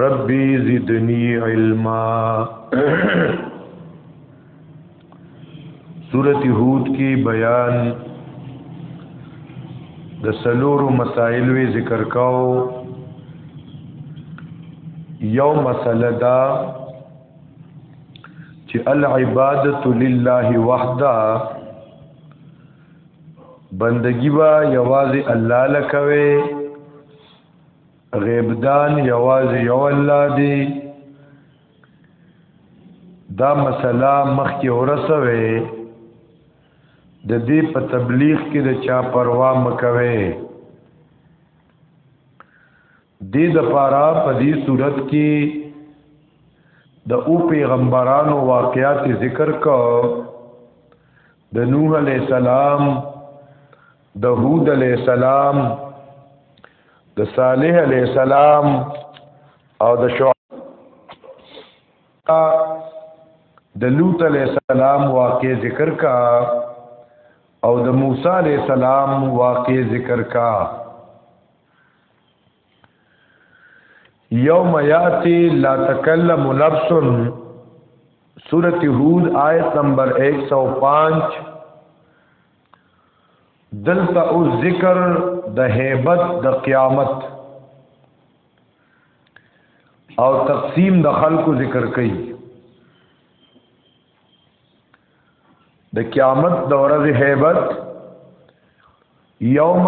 ربي زدني علما سورت هود کی بیان د سلورو مسائل وی ذکر کاو یو مسله دا چې العبادت لله وحده بندگی با یوازې الله لکوي غیبدان یوازې یو الله دی دا مسله مخکې ورسوي د دې په تبلیغ کې د چا پروا مکوي دې د پارا په دې صورت کې د او پیغمبرانو واقعات ذکر کو د نوح علی السلام د هود علی السلام د صالح علی السلام او د شعیب د لوط علی السلام واقع ذکر کا او د موسی علی السلام واقع ذکر کا یوم یاتی لا تکلم نفس سورت هود آیت نمبر 105 دلتا او ذکر د هیبت د قیامت او تقسیم د خلقو ذکر کئی د قیامت د ورځې hebat یوم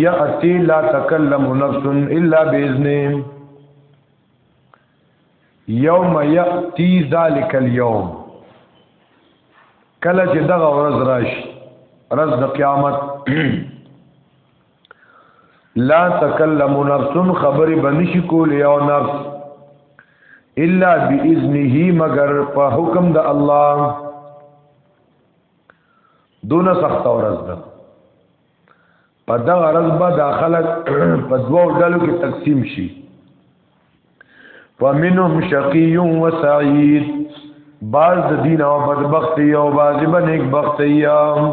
یاتی لا تکلم نفس الا باذن یوم یاتی ذالک اليوم کله چې دغه ورځ راشي ورځ د قیامت لا تکلم نفس خبر بنشی کول یو نفس الا باذنه مگر په حکم د الله دون سخت ورځ ده په دا ورځ به دا خلک په دوو ډلو کې تقسیم شي فمنهم شقی و سعید باز دین او بدبختی او باز بنیک بختی او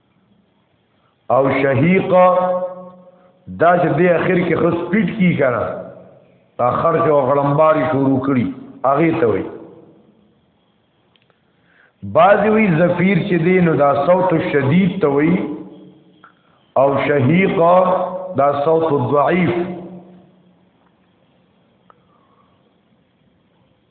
او شهیق دا چې د اخر کې خص پیټ کی کړه اخر کې غړمباري شروع کړي هغه ته وي بعض وی زفیر چې دی نو دا صوت شدید ته وي او شهیق دا صوت ضعیف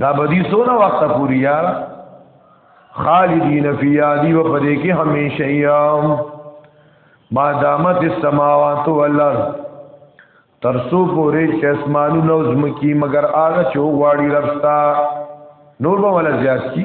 دا بدی سونه وخت پوری یا خالدین فی یادی و پدې کې همیشه یام ما دامت السماوات والارض ترسو پوری چې اسمانو نو زمکی مگر هغه چې غواړي رستا نور به ولا زیات کی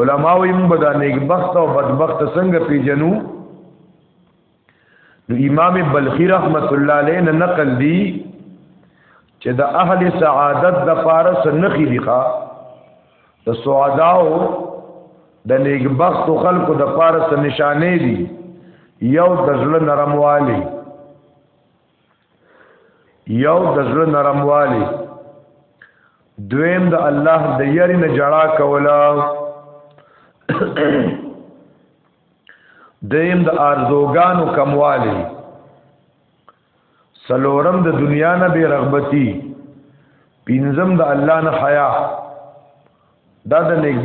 علماء یې موږ دا نیک بخت او بدبخت څنګه پیژنو نو امام بلخی رحمت الله علیه نه نقل دی چې د اهل سعادت د فارس نخي دی ښا د سعداو د نیک بخت خلکو د فارس نشانه دی یو د ځل نرموالی یو د زړه نرموالی دویم د الله د یری نه جړا کولا دیم د ارزوګانو کموالی سلورم د دنیا نه بی رغبتی پینزم د الله نه حیا دا د نیک